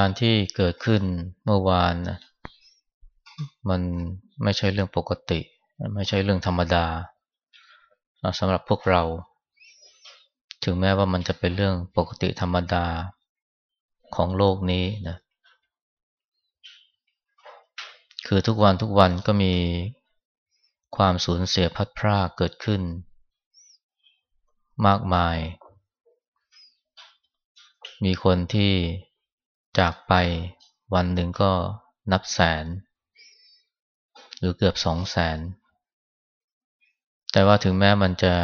การณ์ที่เกิดขึ้นเมื่อวานนะมันไม่ใช่เรื่องปกติ ไม่ใช่เรื่องธรรมดาสำหรับพวกเรา ถึงแม้ว่ามันจะเป็นเรื่องปกติธรรมดาของโลกนี้นะคือทุกวันทุกวันก็มีความสูญเสียพัดพรากเกิดขึ้น มากมาย มีคนที่ จากไปวันหนึ่งก็นับแสน หรือเกือบสองแสน แต่ว่าถึงแม้มันจะ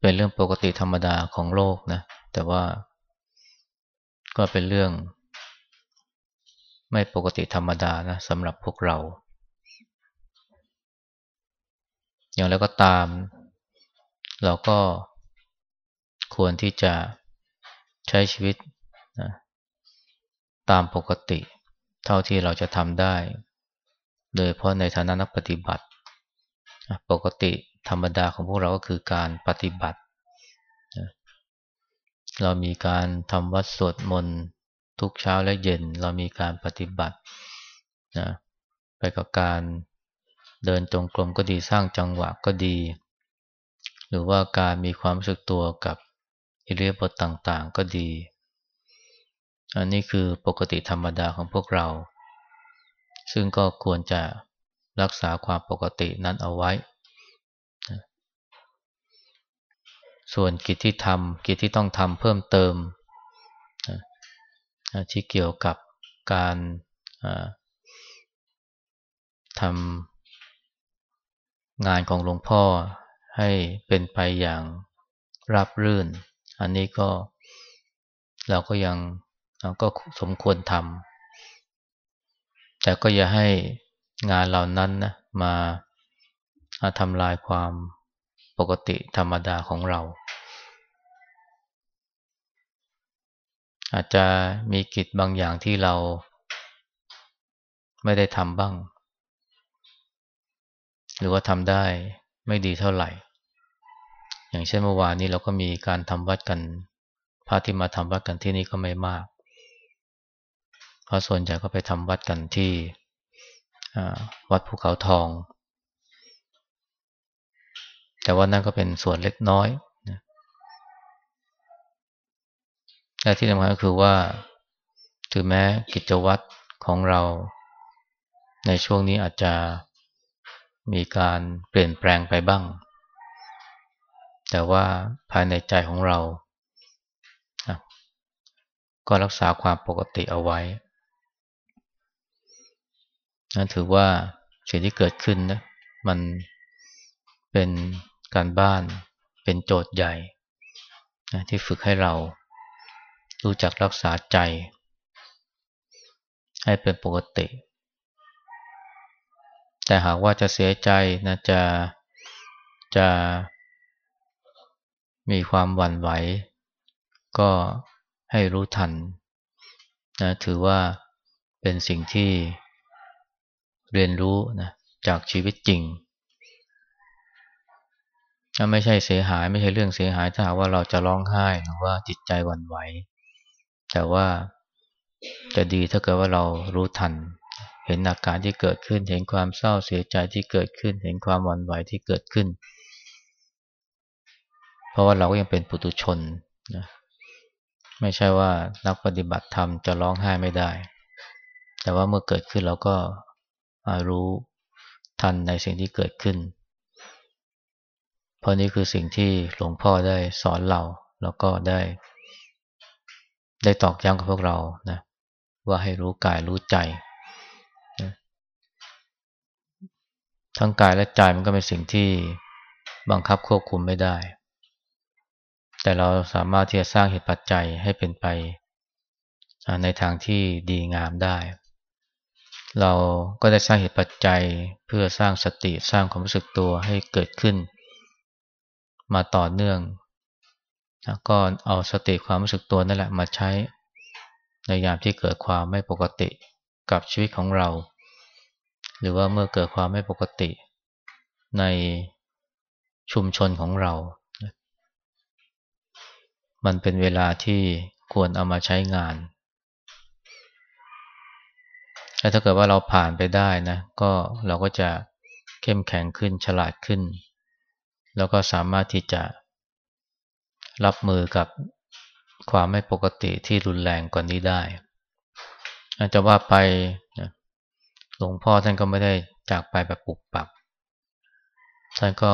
เป็นเรื่องปกติธรรมดาของโลกนะ แต่ว่าก็เป็นเรื่อง ไม่ปกติธรรมดานะสำหรับพวกเรา อย่างไรก็ตาม เราก็ควรที่จะ ใช้ชีวิตนะตามปกติ เท่าที่เราจะทำได้ โดยเพราะในฐานะนักปฏิบัติ ปกติธรรมดาของพวกเราก็คือการปฏิบัติ เรามีการทำวัดสวดมนต์ทุกเช้าและเย็น เรามีการปฏิบัตินะไปกับการเดินจงกรมก็ดีสร้างจังหวะก็ดี หรือว่าการมีความรู้สึกตัวกับ อิเลียบทต่างๆก็ดี อันนี้คือปกติธรรมดาของพวกเรา ซึ่งก็ควรจะรักษาความปกตินั้นเอาไว้ ส่วนกิจที่ทำกิจที่ต้องทำเพิ่มเติม ที่เกี่ยวกับการทำงานของหลวงพ่อให้เป็นไปอย่างราบรื่น อันนี้ก็เราก็ยังเราก็สมควรทำแต่ก็อย่าให้งานเหล่านั้นนะมาทำลายความปกติธรรมดาของเรา อาจจะมีกิจบางอย่างที่เราไม่ได้ทำบ้าง หรือว่าทำได้ไม่ดีเท่าไหร่ อย่างเช่นเมื่อวานนี้เราก็มีการทำวัดกันพระที่มาทำวัดกันที่นี่ก็ไม่มาก เพราะส่วนใหญ่ก็ไปทำวัดกันที่วัดภูเขาทอง แต่ว่านั่นก็เป็นส่วนเล็กน้อยและที่สำคัญก็คือว่าถึงแม้กิจวัตรของเราในช่วงนี้อาจจะมีการเปลี่ยนแปลงไปบ้าง แต่ว่าภายในใจของเรา ก็รักษาความปกติเอาไว้นั่นถือว่าสิ่งที่เกิดขึ้นนะมันเป็นการบ้านเป็นโจทย์ใหญ่ที่ฝึกให้เรารู้จักรักษาใจ ให้เป็นปกติ แต่หากว่าจะเสียใจนะจะจะ มีความหวั่นไหว ก็ให้รู้ทันนะถือว่าเป็นสิ่งที่เรียนรู้นะจากชีวิตจริงถ้าไม่ใช่เสียหายไม่ใช่เรื่องเสียหายถ้าหากว่าเราจะร้องไห้หรือว่าจิตใจหวั่นไหว แต่ว่าจะดีถ้าเกิดว่าเรารู้ทัน เห็นอาการที่เกิดขึ้น เห็นความเศร้าเสียใจที่เกิดขึ้น เห็นความหวั่นไหวที่เกิดขึ้น เพราะว่าเราก็ยังเป็นปุถุชนนะไม่ใช่ว่านักปฏิบัติธรรมจะร้องไห้ไม่ได้ แต่ว่าเมื่อเกิดขึ้นเราก็รู้ทันในสิ่งที่เกิดขึ้น เพราะนี่คือสิ่งที่หลวงพ่อได้สอนเรา แล้วก็ได้ ได้ตอกย้ำกับพวกเรานะว่าให้รู้กายรู้ใจนะทั้งกายและใจมันก็เป็นสิ่งที่บังคับควบคุมไม่ได้ แต่เราสามารถที่จะสร้างเหตุปัจจัยให้เป็นไปในทางที่ดีงามได้ เราก็ได้สร้างเหตุปัจจัยเพื่อสร้างสติสร้างความรู้สึกตัวให้เกิดขึ้น มาต่อเนื่องแล้วก็เอาสติความรู้สึกตัวนั่นแหละมาใช้ ในยามที่เกิดความไม่ปกติกับชีวิตของเรา หรือว่าเมื่อเกิดความไม่ปกติในชุมชนของเรา มันเป็นเวลาที่ควรเอามาใช้งานแต่ถ้าเกิดว่าเราผ่านไปได้นะ ก็เราก็จะเข้มแข็งขึ้นฉลาดขึ้น แล้วก็สามารถที่จะรับมือกับความไม่ปกติที่รุนแรงกว่านี้ได้อาจจะว่าไปหลวงพ่อท่านก็ไม่ได้จากไปแบบปุบปับท่านก็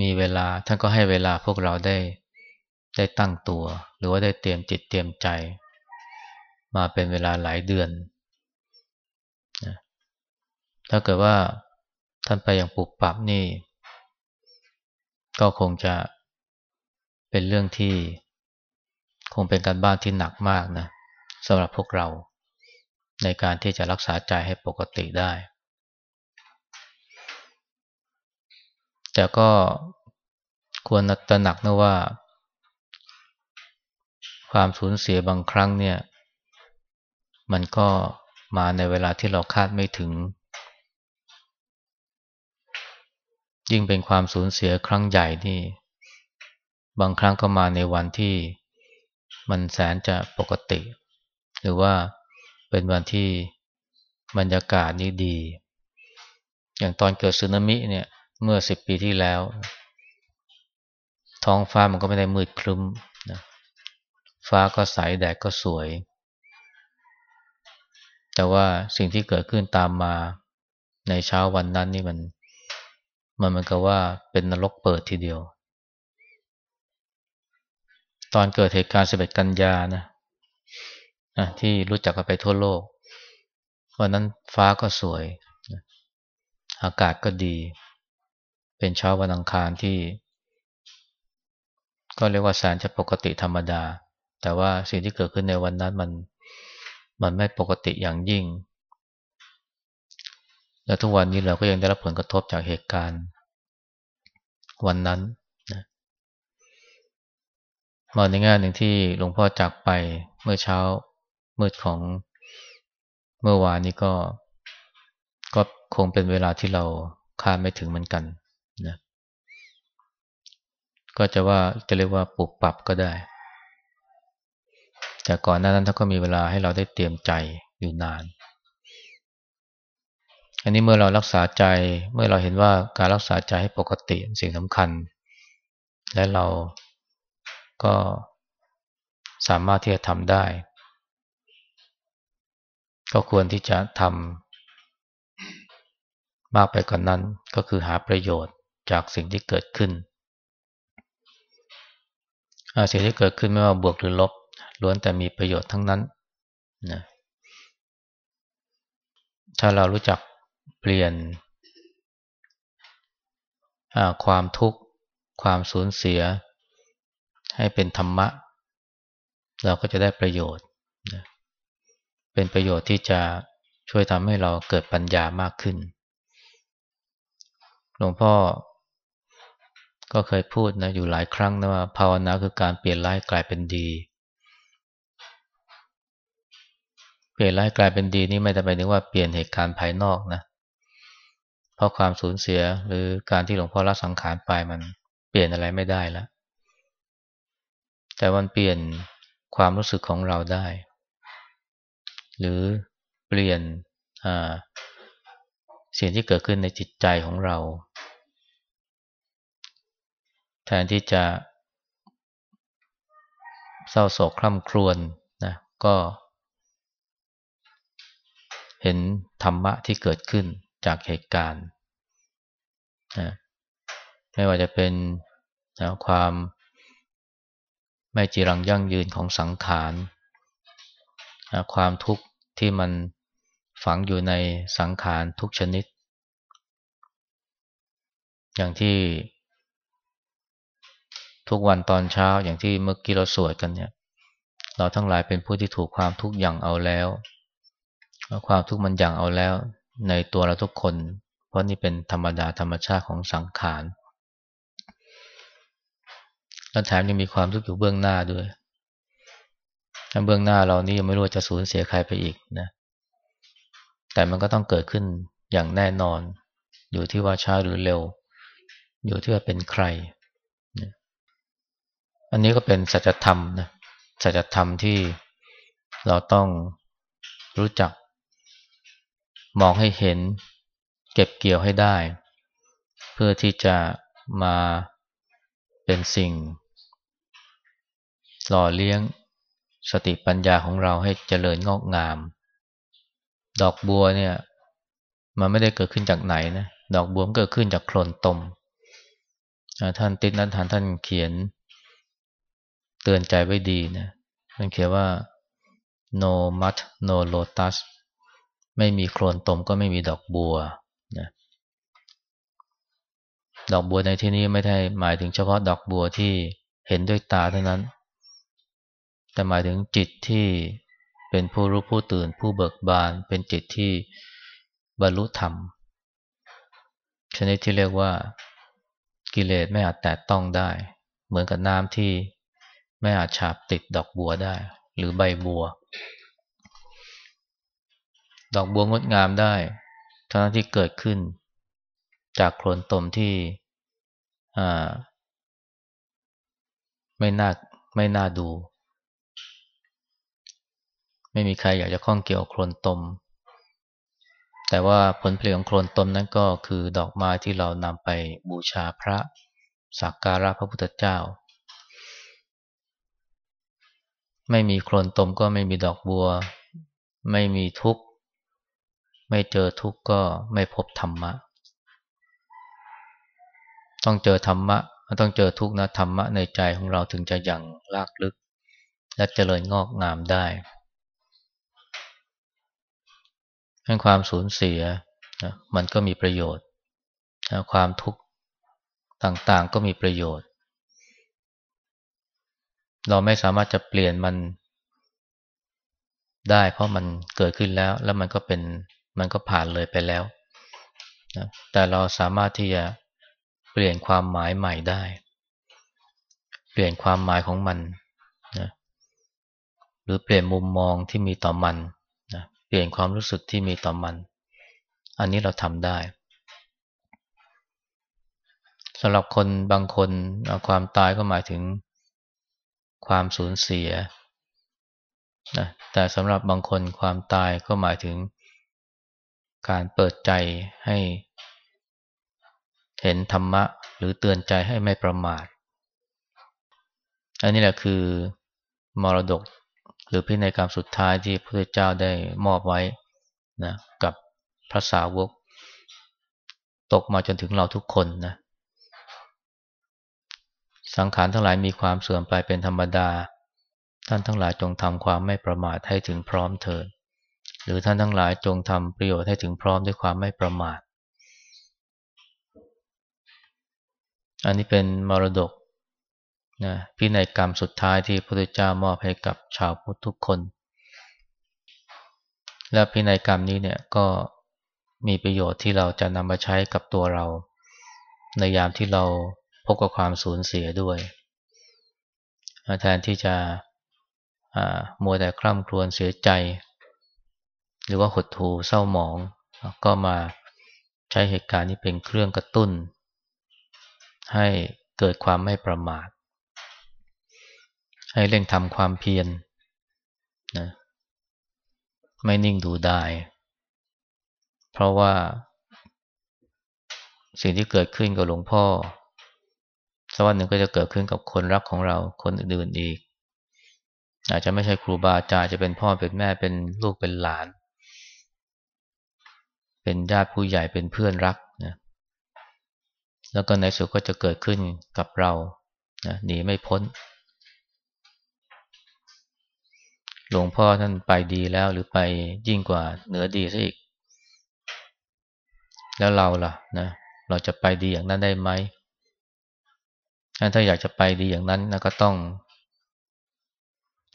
มีเวลาท่านก็ให้เวลาพวกเราได้ ได้ตั้งตัว หรือว่าได้เตรียมจิตเตรียมใจ มาเป็นเวลาหลายเดือนถ้าเกิดว่าท่านไปอย่างปุบปับนี่ ก็คงจะเป็นเรื่องที่คงเป็นการบ้านที่หนักมากนะสำหรับพวกเราในการที่จะรักษาใจให้ปกติได้ แต่ก็ควรตระหนักนะว่า ความสูญเสียบางครั้งเนี่ย มันก็มาในเวลาที่เราคาดไม่ถึง ยิ่งเป็นความสูญเสียครั้งใหญ่นี่ บางครั้งก็มาในวันที่มันแสนจะปกติ หรือว่าเป็นวันที่บรรยากาศนี้ดี อย่างตอนเกิดสึนามิเนี่ย เมื่อสิบปีที่แล้ว ท้องฟ้ามันก็ไม่ได้มืดครึ้ม ฟ้าก็ใสแดดก็สวย แต่ว่าสิ่งที่เกิดขึ้นตามมาในเช้าวันนั้นนี่มัน มันเหมือนกับว่าเป็นนรกเปิดทีเดียว ตอนเกิดเหตุการณ์11กันยานะที่รู้จักกันไปทั่วโลกวันนั้นฟ้าก็สวย อากาศก็ดี เป็นเช้าวันอังคารที่ ก็เรียกว่าแสนจะปกติธรรมดา แต่ว่าสิ่งที่เกิดขึ้นในวันนั้นมันมันไม่ปกติอย่างยิ่ง และทุกวันนี้เราก็ยังได้รับผลกระทบจากเหตุการณ์ วันนั้นมาในงานหนึ่งที่หลวงพ่อจากไปเมื่อเช้ามืดของเมื่อวานนี้ก็ก็คงเป็นเวลาที่เราคาดไม่ถึงเหมือนกันนะก็จะว่าจะเรียกว่าปรับปรับก็ได้ แต่ก่อนหน้านั้นท่านก็มีเวลาให้เราได้เตรียมใจอยู่นาน อันนี้เมื่อเรารักษาใจเมื่อเราเห็นว่าการรักษาใจให้ปกติสิ่งสำคัญ และเราก็สามารถที่จะทำได้ ก็ควรที่จะทำมากไปกว่านนั้น ก็คือหาประโยชน์จากสิ่งที่เกิดขึ้นสิ่งที่เกิดขึ้นไม่ว่าบวกหรือลบ ล้วนแต่มีประโยชน์ทั้งนั้นนะถ้าเรารู้จักเปลี่ยนความทุกข์ ความสูญเสีย ให้เป็นธรรมะ เราก็จะได้ประโยชน์ เป็นประโยชน์ที่จะช่วยทำให้เราเกิดปัญญามากขึ้น หลวงพ่อก็เคยพูดนะอยู่หลายครั้งนะว่าภาวนาคือการเปลี่ยนร้ายกลายเป็นดี เปลี่ยนร้ายกลายเป็นดีนี่ไม่ได้หมายถึงว่าเปลี่ยนเหตุการณ์ภายนอกนะ เพราะความสูญเสียหรือการที่หลวงพ่อละสังขารไปมันเปลี่ยนอะไรไม่ได้แล้ว แต่มันเปลี่ยนความรู้สึกของเราได้ หรือเปลี่ยนสิ่งที่เกิดขึ้นในจิตใจของเรา แทนที่จะเศร้าโศกคร่ำครวญนะก็เห็นธรรมะที่เกิดขึ้นจากเหตุการณ์นะไม่ว่าจะเป็นนะความไม่จีรังยั่งยืนของสังขารความทุกข์ที่มันฝังอยู่ในสังขารทุกชนิด อย่างที่ทุกวันตอนเช้าอย่างที่เมื่อกี้เราสวดกันเนี่ย เราทั้งหลายเป็นผู้ที่ถูกความทุกข์อย่างเอาแล้ว ความทุกข์มันอย่างเอาแล้วในตัวเราทุกคน เพราะนี่เป็นธรรมดาธรรมชาติของสังขารแล้วแถมยังมีความทุกข์อยู่เบื้องหน้าด้วยเบื้องหน้าเรานี่ยังไม่รู้จะสูญเสียใครไปอีกนะ แต่มันก็ต้องเกิดขึ้นอย่างแน่นอน อยู่ที่ว่าช้าหรือเร็ว อยู่ที่ว่าเป็นใคร อันนี้ก็เป็นสัจธรรมนะ สัจธรรมที่เราต้องรู้จัก มองให้เห็น เก็บเกี่ยวให้ได้ เพื่อที่จะมาเป็นสิ่ง หล่อเลี้ยงสติปัญญาของเราให้เจริญงอกงาม ดอกบัวเนี่ยมันไม่ได้เกิดขึ้นจากไหนนะดอกบัวมันเกิดขึ้นจากโคลนตมท่านติดนั้นท่านท่านเขียน เตือนใจไว้ดีนะท่านเขียนว่า no mud no lotus ไม่มีโคลนตมก็ไม่มีดอกบัวนะดอกบัวในที่นี้ไม่ได้หมายถึงเฉพาะดอกบัวที่เห็นด้วยตาเท่านั้น แต่หมายถึงจิตที่เป็นผู้รู้ผู้ตื่นผู้เบิกบาน เป็นจิตที่บรรลุธรรม ชนิดที่เรียกว่ากิเลสไม่อาจแตะต้องได้ เหมือนกับน้ำที่ไม่อาจฉาบติดดอกบัวได้ หรือใบบัว ดอกบัวงดงามได้ทั้งที่เกิดขึ้น จากโคลนตมที่ไม่น่าไม่น่าดู ไม่มีใครอยากจะข้องเกี่ยวโคลนตม แต่ว่าผลผลิตของโคลนตมนั้นก็คือดอกไม้ที่เรานำไปบูชาพระสักการะพระพุทธเจ้า ไม่มีโคลนตมก็ไม่มีดอกบัว ไม่มีทุกข์ ไม่เจอทุกข์ก็ไม่พบธรรมะ ต้องเจอธรรมะต้องเจอทุกนะธรรมะในใจของเราถึงจะยังลากลึก และเจริญงอกงามได้ให้ความสูญเสียนะมันก็มีประโยชน์นะความทุกข์ต่างๆก็มีประโยชน์ เราไม่สามารถจะเปลี่ยนมันได้เพราะมันเกิดขึ้นแล้วแล้วมันก็เป็น มันก็ผ่านเลยไปแล้วนะแต่เราสามารถที่จะเปลี่ยนความหมายใหม่ได้ เปลี่ยนความหมายของมันนะหรือเปลี่ยนมุมมองที่มีต่อมันนะเปลี่ยนความรู้สึกที่มีต่อมัน อันนี้เราทำได้สำหรับคนบางคนความตายก็หมายถึงความสูญเสียนะแต่สำหรับบางคนความตายก็หมายถึง การเปิดใจให้ เห็นธรรมะ หรือเตือนใจให้ไม่ประมาท อันนี้แหละคือมรดกหรือพินัยกรรมสุดท้ายที่พระเจ้าได้มอบไว้นะกับพระสาวก ตกมาจนถึงเราทุกคนนะสังขารทั้งหลายมีความเสื่อมไปเป็นธรรมดา ท่านทั้งหลายจงทำความไม่ประมาทให้ถึงพร้อมเถิด หรือท่านทั้งหลายจงทำประโยชน์ให้ถึงพร้อมด้วยความไม่ประมาท อันนี้เป็นมรดกนะพินัยกรรมสุดท้ายที่พระพุทธเจ้ามอบให้กับชาวพุทธทุกคน และพินัยกรรมนี้เนี่ยก็มีประโยชน์ที่เราจะนำมาใช้กับตัวเรา ในยามที่เราพบกับความสูญเสียด้วยแทนที่จะมัวแต่คร่ำครวญเสียใจ หรือว่าหดหู่เศร้าหมอง ก็มาใช้เหตุการณ์นี้เป็นเครื่องกระตุ้น ให้เกิดความไม่ประมาท ให้เร่งทำความเพียรนะไม่นิ่งดูได้ เพราะว่า สิ่งที่เกิดขึ้นกับหลวงพ่อสักวันหนึ่งก็จะเกิดขึ้นกับคนรักของเราคนอื่นๆอีก อาจจะไม่ใช่ครูบาอาจารย์จะเป็นพ่อเป็นแม่เป็นลูกเป็นหลาน เป็นญาติผู้ใหญ่เป็นเพื่อนรักนะแล้วก็ในสุดก็จะเกิดขึ้นกับเรานะหนีไม่พ้น หลวงพ่อท่านไปดีแล้วหรือไปยิ่งกว่าเหนือดีซะอีก แล้วเราล่ะนะเราจะไปดีอย่างนั้นได้ไหมถ้าอยากจะไปดีอย่างนั้นนะก็ต้อง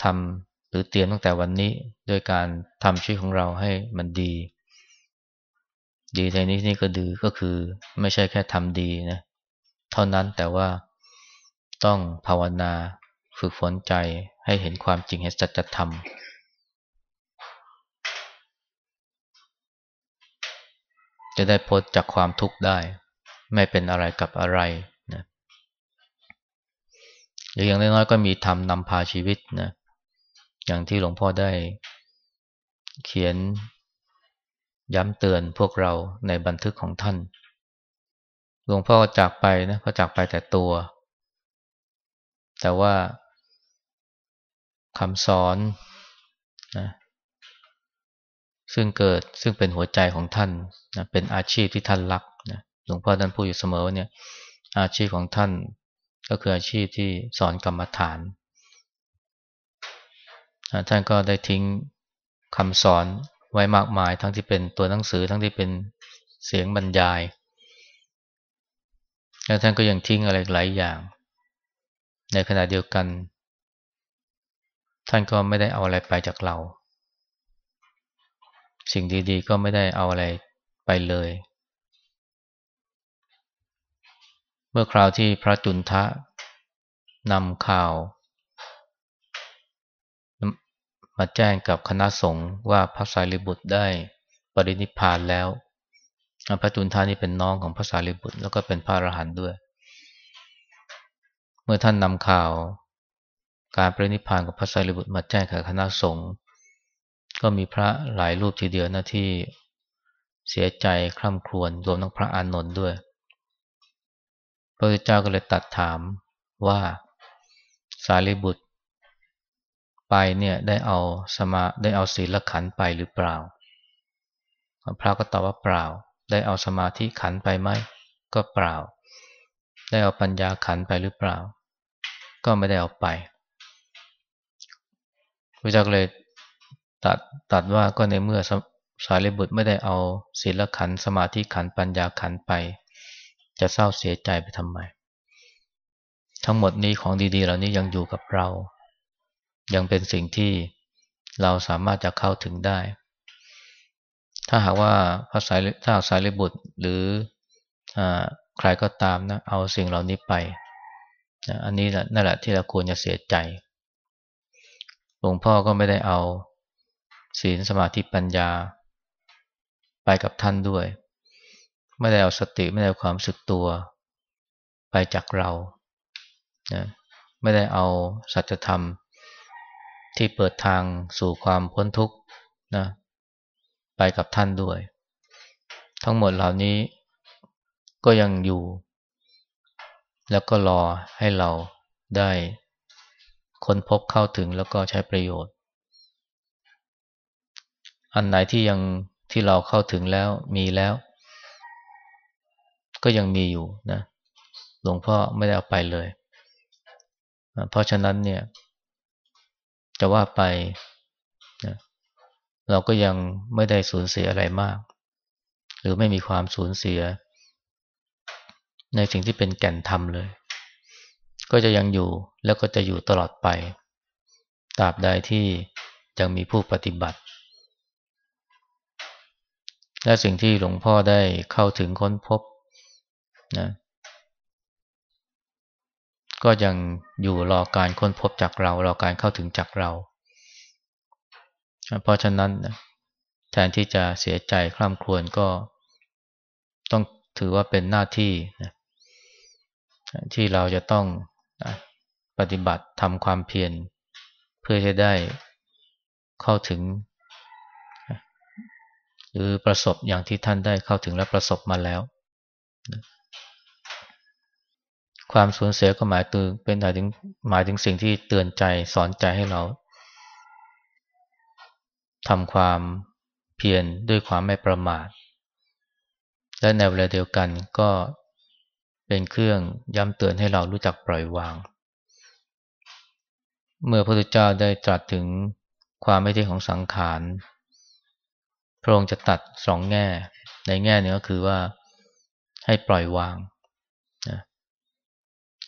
ทำหรือเตรียมตั้งแต่วันนี้ด้วยการทำชีวิตของเราให้มันดี ดีในนี้นี่ก็ดือก็คือไม่ใช่แค่ทำดีนะเท่านั้นแต่ว่าต้องภาวนาฝึกฝนใจให้เห็นความจริงเห็นสัจธรรมจะได้พ้นจากความทุกข์ได้ ไม่เป็นอะไรกับอะไรนะหรืออย่างน้อยๆก็มีธรรมนำพาชีวิตนะอย่างที่หลวงพ่อได้เขียน ย้ำเตือนพวกเราในบันทึกของท่าน หลวงพ่อจากไปนะก็จากไปแต่ตัว แต่ว่าคำสอนนะซึ่งเกิดซึ่งเป็นหัวใจของท่านนะเป็นอาชีพที่ท่านรักนะหลวงพ่อท่านพูดอยู่เสมอว่าเนี่ยอาชีพของท่านก็คืออาชีพที่สอนกรรมฐาน ท่านก็ได้ทิ้งคำสอน ไว้มากมาย ทั้งที่เป็นตัวหนังสือทั้งที่เป็นเสียงบรรยายแล้วท่านก็ยังทิ้งอะไรหลายอย่าง ในขณะเดียวกัน ท่านก็ไม่ได้เอาอะไรไปจากเรา สิ่งดีๆ ก็ไม่ได้เอาอะไรไปเลย เมื่อคราวที่พระจุนทะนำข่าว มาแจ้งกับคณะสงฆ์ว่าพระสารีบุตรได้ปรินิพานแล้ว พระจุนทะนี่เป็นน้องของพระสารีบุตร แล้วก็เป็นพระอรหันต์ด้วย เมื่อท่านนำข่าวการปรินิพานของพระสารีบุตรมาแจ้งกับคณะสงฆ์ก็มีพระหลายรูปทีเดียวนะที่เสียใจคร่ำครวญรวมทั้งพระอานนท์ด้วย พระพุทธเจ้าก็เลยตัดถามว่าสารีบุตร ไปเนี่ยได้เอาสมาได้เอาศีลขันไปหรือเปล่า พระก็ตอบว่าเปล่า ได้เอาสมาธิขันไปไหมก็เปล่า ได้เอาปัญญาขันไปหรือเปล่า ก็ไม่ได้เอาไปพระเจ้าก็เลยตัดตัดว่าก็ในเมื่อสารีบุตรไม่ได้เอาศีลขันสมาธิขันปัญญาขันไป จะเศร้าเสียใจไปทำไม ทั้งหมดนี้ของดีๆ เหล่านี้ยังอยู่กับเรา ยังเป็นสิ่งที่เราสามารถจะเข้าถึงได้ ถ้าหากว่าพระสายถ้าสายลิบุตรหรืออใครก็ตามนะเอาสิ่งเหล่านี้ไปนะอันนี้แหละนั่นแหละที่เราควรจะเสียใจ หลวงพ่อก็ไม่ได้เอาศีลสมาธิปัญญา ไปกับท่านด้วย ไม่ได้เอาสติไม่ได้เอาความสึกตัว ไปจากเรานะไม่ได้เอาสัจธรรม ที่เปิดทางสู่ความพ้นทุกข์นะไปกับท่านด้วย ทั้งหมดเหล่านี้ก็ยังอยู่ แล้วก็รอให้เราได้ค้นพบเข้าถึงแล้วก็ใช้ประโยชน์ อันไหนที่ยังที่เราเข้าถึงแล้วมีแล้ว ก็ยังมีอยู่นะหลวงพ่อไม่ได้เอาไปเลย เพราะฉะนั้นเนี่ย จะว่าไปนะเราก็ยังไม่ได้สูญเสียอะไรมาก หรือไม่มีความสูญเสีย ในสิ่งที่เป็นแก่นธรรมเลย ก็จะยังอยู่แล้วก็จะอยู่ตลอดไปตราบใดที่ยังมีผู้ปฏิบัติ และสิ่งที่หลวงพ่อได้เข้าถึงค้นพบนะ ก็ยังอยู่รอการค้นพบจากเรา รอการเข้าถึงจากเรา เพราะฉะนั้นนะแทนที่จะเสียใจคร่ำครวญก็ต้องถือว่าเป็นหน้าที่นะที่เราจะต้องนะปฏิบัติทำความเพียรเพื่อจะได้เข้าถึง หรือประสบอย่างที่ท่านได้เข้าถึงและประสบมาแล้วนะ ความสูญเสียก็หมายถึงเป็นหมายถึงหมายถึงสิ่งที่เตือนใจสอนใจให้เราทำความเพียรด้วยความไม่ประมาท และในเวลาเดียวกันก็เป็นเครื่องย้ำเตือนให้เรารู้จักปล่อยวาง เมื่อพระพุทธเจ้าได้ตรัสถึงความไม่เที่ยงของสังขาร พระองค์จะตัดสองแง่ ในแง่หนึ่งก็คือว่าให้ปล่อยวาง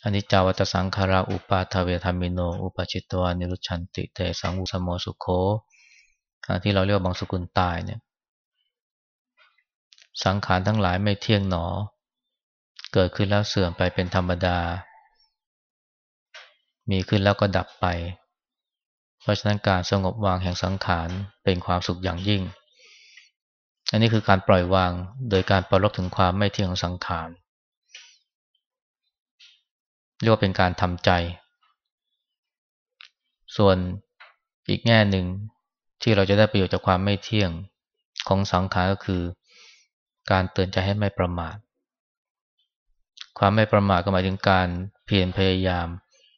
อนิจจาวัตสังขาราอุปาทเวธรมิโน อุปจิตวานิรุชันติเตสังอุสโมสุโคที่เราเรียกว่าบางสกุลตายเนี่ยสังขารทั้งหลายไม่เที่ยงหนอ เกิดขึ้นแล้วเสื่อมไปเป็นธรรมดา มีขึ้นแล้วก็ดับไป เพราะฉะนั้นการสงบวางแห่งสังขารเป็นความสุขอย่างยิ่ง อันนี้คือการปล่อยวางโดยการปลดถึงความไม่เที่ยงของสังขาร เรียกว่าเป็นการทำใจ ส่วนอีกแง่หนึ่งที่เราจะได้ประโยชน์จากความไม่เที่ยงของสังขารก็คือ การเตือนใจให้ไม่ประมาท ความไม่ประมาทก็หมายถึงการเพียรพยายาม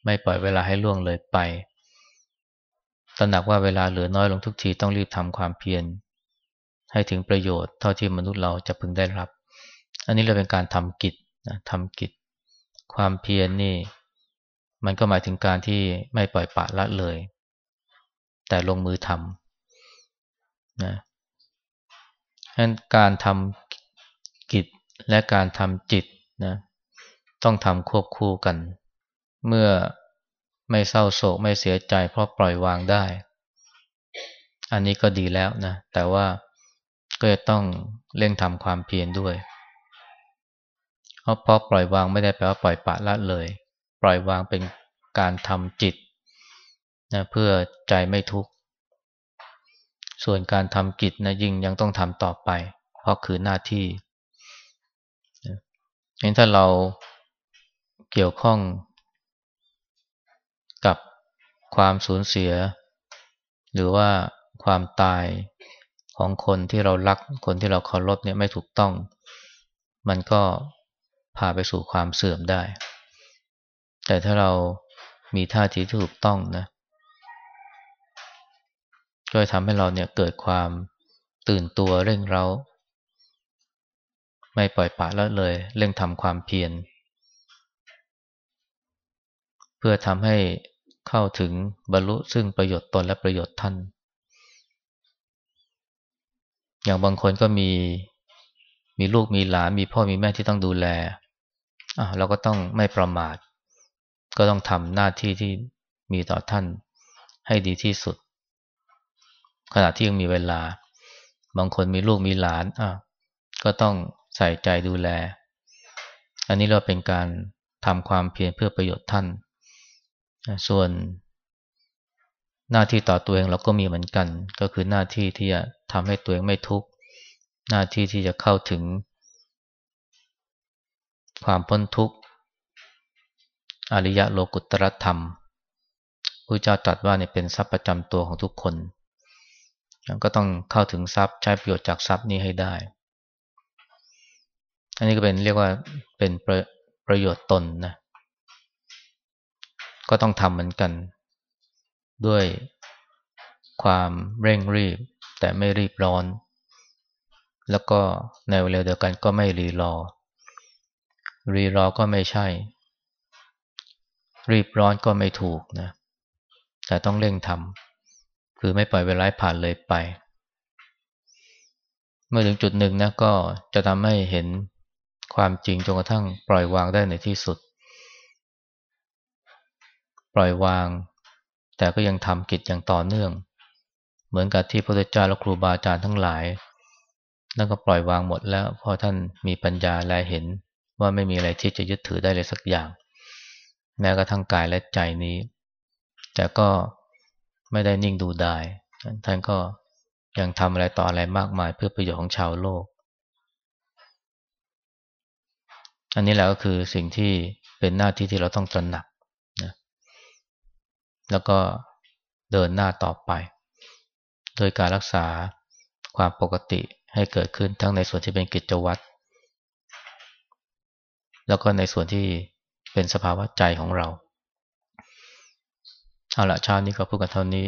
ไม่ปล่อยเวลาให้ล่วงเลยไป ตระหนักว่าเวลาเหลือน้อยลงทุกทีต้องรีบทำความเพียรให้ถึงประโยชน์เท่าที่มนุษย์เราจะพึงได้รับ อันนี้เราเป็นการทำกิจนะทำกิจ ความเพียรนนี่ มันก็หมายถึงการที่ไม่ปล่อยปละละเลย แต่ลงมือทำนะฉะนั้นการทำกิจและการทำจิตนะต้องทำควบคู่กัน เมื่อไม่เศร้าโศกไม่เสียใจ เพราะปล่อยวางได้ อันนี้ก็ดีแล้วนะ แต่ว่าก็จะต้องเร่งทำความเพียรด้วย เพราะพอปล่อยวางไม่ได้แปลว่าปล่อยปะละเลย ปล่อยวางเป็นการทำจิตนะเพื่อใจไม่ทุกข์ส่วนการทำกิจนะยิ่งยังต้องทำต่อไป เพราะคือหน้าที่เห็นถ้าเราเกี่ยวข้องกับความสูญเสีย หรือว่าความตายของคนที่เรารักคนที่เราเคารพเนี่ยไม่ถูกต้อง มันก็ พาไปสู่ความเสื่อมได้ แต่ถ้าเรามีท่าทีที่ถูกต้องนะ ก็จะทำให้เราเนี่ยเกิดความตื่นตัวเร่งเราไม่ปล่อยปละละเลย เร่งทำความเพียร เพื่อทำให้เข้าถึงบรรลุซึ่งประโยชน์ตนและประโยชน์ท่าน อย่างบางคนก็มี มีลูกมีหลานมีพ่อมีแม่ที่ต้องดูแลอะเราก็ต้องไม่ประมาท ก็ต้องทำหน้าที่ที่มีต่อท่านให้ดีที่สุด ขณะที่ยังมีเวลา บางคนมีลูกมีหลานอะก็ต้องใส่ใจดูแล อันนี้เราเป็นการทำความเพียรเพื่อประโยชน์ท่าน ส่วนหน้าที่ต่อตัวเองเราก็มีเหมือนกัน ก็คือหน้าที่ที่จะทำให้ตัวเองไม่ทุกข์ หน้าที่ที่จะเข้าถึง ความพ้นทุกข์ อริยะโลกุตรธรรมพระเจ้าตรัสว่าเนี่ยเป็นทรัพย์ประจำตัวของทุกคน ก็ต้องเข้าถึงทรัพย์ใช้ประโยชน์จากทรัพย์นี้ให้ได้ อันนี้ก็เป็นเรียกว่าเป็นประประโยชน์ตนนะ ก็ต้องทำเหมือนกัน ด้วยความเร่งรีบแต่ไม่รีบร้อน แล้วก็ในเวลาเดียวกันก็ไม่รีรอ รีรอก็ไม่ใช่ รีบร้อนก็ไม่ถูกนะ แต่ต้องเร่งทำคือไม่ปล่อยเวลาผ่านเลยไป เมื่อถึงจุดหนึ่งนะก็จะทำให้เห็นความจริงจนกระทั่งปล่อยวางได้ในที่สุด ปล่อยวาง แต่ก็ยังทำกิจอย่างต่อเนื่อง เหมือนกับที่พระพุทธเจ้าและครูบาอาจารย์ทั้งหลาย นั่นก็ปล่อยวางหมดแล้วเพราะท่านมีปัญญาและเห็นว่าไม่มีอะไรที่จะยึดถือได้เลยสักอย่าง แม้กระทั่งกายและใจนี้ แต่ก็ไม่ได้นิ่งดูดายท่านก็ยังทำอะไรต่ออะไรมากมายเพื่อประโยชน์ของชาวโลก อันนี้แหละก็คือสิ่งที่เป็นหน้าที่ที่เราต้องตระหนักนะแล้วก็เดินหน้าต่อไป โดยการรักษาความปกติ ให้เกิดขึ้นทั้งในส่วนที่เป็นกิจวัตรแล้วก็ในส่วนที่เป็นสภาวะใจของเรา เอาละชาตินี้ก็พูดกันเท่านี้